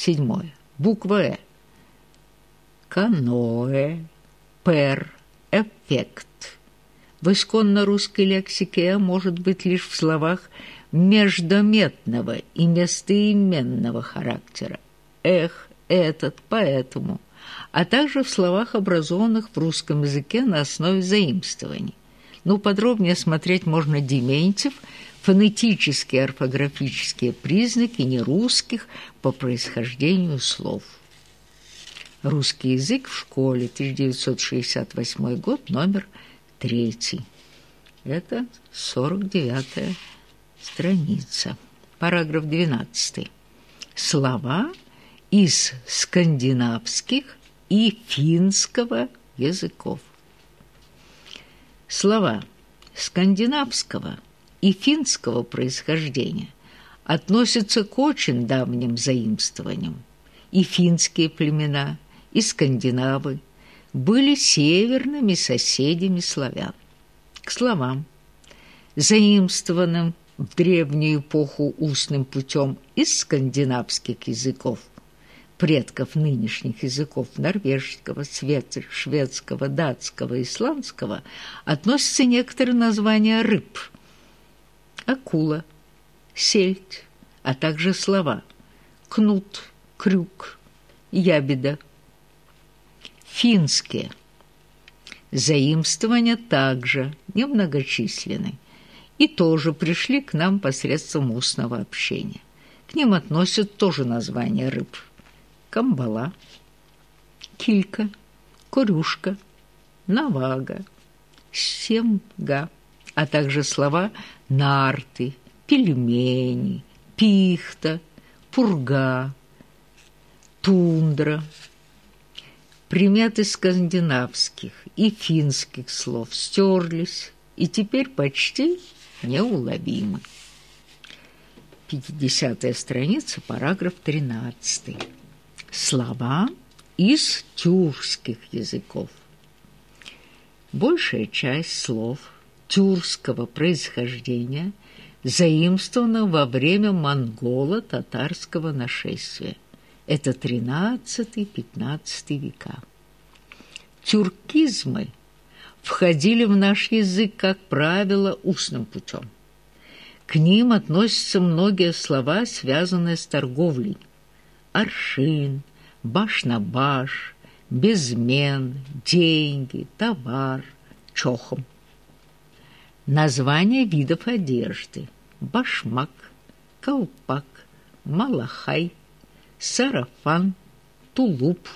Седьмое. Буква «э». Каноэ, пер, эффект. В исконно-русской лексике «э» может быть лишь в словах междометного и местоименного характера. Эх, этот, поэтому, а также в словах, образованных в русском языке на основе заимствований. Ну, подробнее смотреть можно Дементьев – фонетические орфографические признаки нерусских по происхождению слов. Русский язык в школе, 1968 год, номер 3. Это 49 страница. Параграф 12. Слова из скандинавских и финского языков. Слова скандинавского – и финского происхождения относятся к очень давним заимствованиям. И финские племена, и скандинавы были северными соседями славян. К словам, заимствованным в древнюю эпоху устным путем из скандинавских языков, предков нынешних языков норвежского, шведского, датского, исландского, относятся некоторые названия рыб – акула, сельдь, а также слова кнут, крюк, ябеда. Финские. Заимствования также немногочисленны и тоже пришли к нам посредством устного общения. К ним относят тоже названия рыб. Камбала, килька, корюшка, навага, семга, а также слова нарты, пельмени, пихта, пурга, тундра. Приметы скандинавских и финских слов стерлись и теперь почти неуловимы. 50 страница, параграф 13. Слова из тюркских языков. Большая часть слов – тюркского происхождения, заимствовано во время монголо-татарского нашествия. Это XIII-XV века. Тюркизмы входили в наш язык, как правило, устным путем. К ним относятся многие слова, связанные с торговлей. Аршин, баш на баш, безмен, деньги, товар, чохом. Названия видов одежды. Башмак, колпак, малахай, сарафан, тулуп,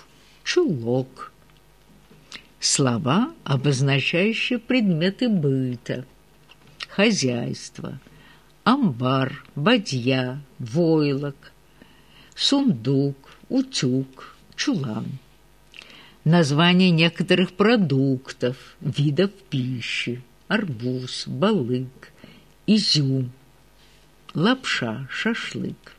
чулок. Слова, обозначающие предметы быта. Хозяйство, амбар, бадья, войлок, сундук, утюг, чулан. Название некоторых продуктов, видов пищи арбуз, балык, изюм, лапша, шашлык.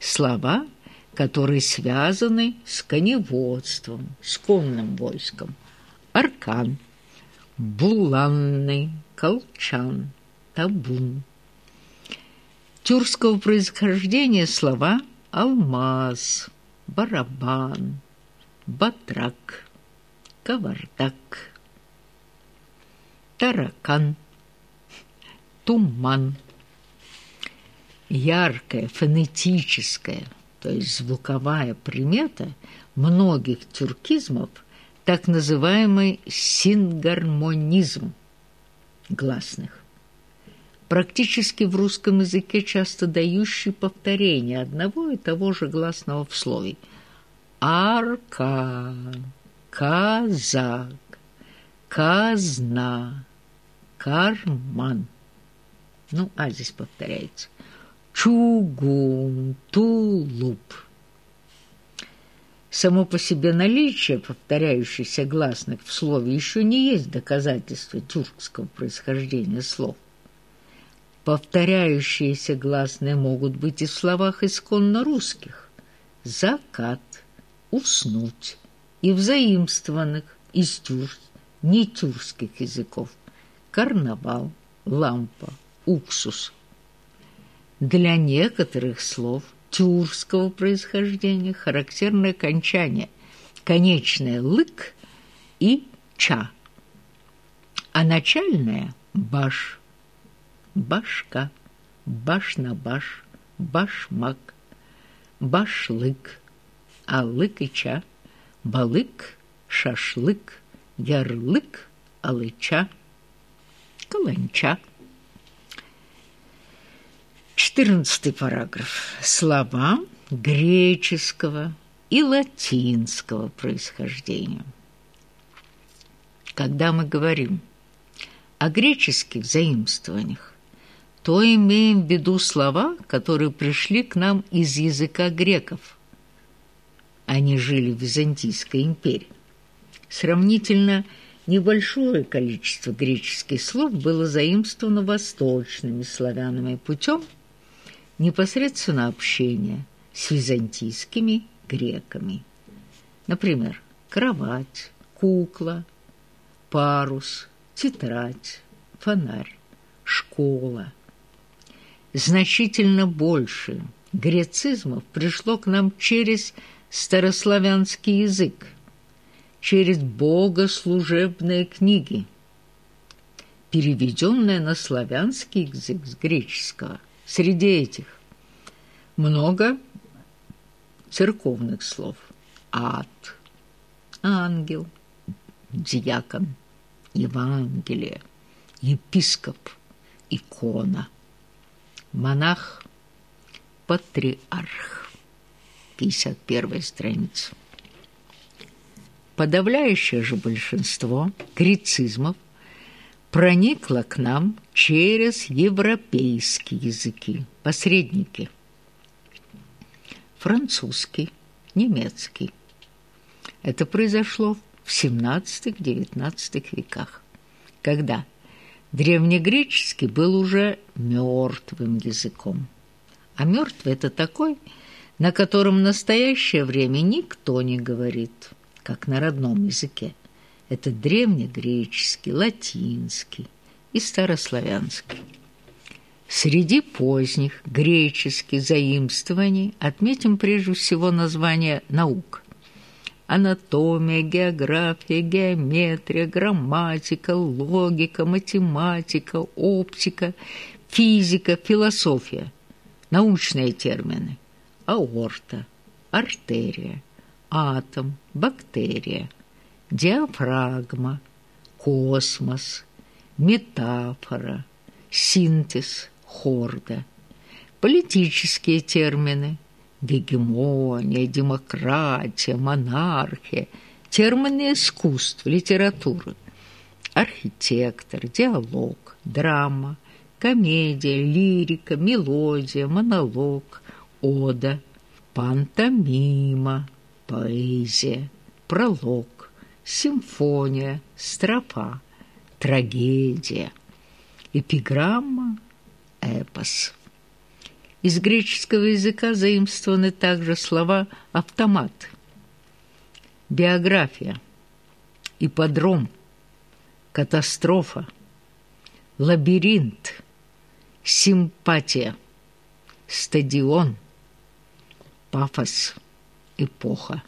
Слова, которые связаны с коневодством, с конным войском. Аркан, буланный, колчан, табун. Тюркского происхождения слова алмаз, барабан, батрак, кавардак таракан, туман. Яркая фонетическая, то есть звуковая примета многих тюркизмов – так называемый сингармонизм гласных. Практически в русском языке часто дающий повторение одного и того же гласного в слове. Арка, казак, казна, карман. Ну, а здесь повторяется. Чугун, тулуп. Само по себе наличие повторяющихся гласных в слове еще не есть доказательство тюркского происхождения слов. Повторяющиеся гласные могут быть и в словах исконно русских. Закат, уснуть и в заимствованных из тюрк, не тюркских языков карнавал, лампа, уксус. Для некоторых слов тюркского происхождения, характерное окончание, конечное «лык» и «ча», а начальное «баш», «башка», «баш на баш», «башмак», «башлык», а «лык» и «ча», «балык», «шашлык», «ярлык», «алыча», «каланча». Четырнадцатый параграф. Слова греческого и латинского происхождения. Когда мы говорим о греческих заимствованиях, то имеем в виду слова, которые пришли к нам из языка греков. Они жили в Византийской империи. Сравнительно небольшое количество греческих слов было заимствовано восточными славянами путем непосредственно общения с византийскими греками. Например, кровать, кукла, парус, тетрадь, фонарь, школа. Значительно больше грецизмов пришло к нам через старославянский язык, через богослужебные книги, переведенные на славянский язык с греческого. Среди этих много церковных слов. Ад, ангел, диакон, Евангелие, епископ, икона, монах, патриарх. 51 страница. Подавляющее же большинство грецизмов проникло к нам через европейские языки, посредники. Французский, немецкий. Это произошло в XVII-XIX веках, когда древнегреческий был уже мертвым языком. А мертвый – это такой, на котором в настоящее время никто не говорит, как на родном языке. Это древнегреческий, латинский и старославянский. Среди поздних греческих заимствований отметим прежде всего название наук. Анатомия, география, геометрия, грамматика, логика, математика, оптика, физика, философия. Научные термины. Аорта, артерия, атом, бактерия, диафрагма, космос, метафора, синтез, хорда. Политические термины – гегемония, демократия, монархия, термины искусств, литературы, архитектор, диалог, драма, комедия, лирика, мелодия, монолог, ода, пантомима, поэзия, пролог, симфония, строфа, трагедия, эпиграмма, эпос. Из греческого языка заимствованы также слова «автомат», «биография», «ипподром», «катастрофа», «лабиринт», «симпатия», «стадион», «пафос», «эпоха».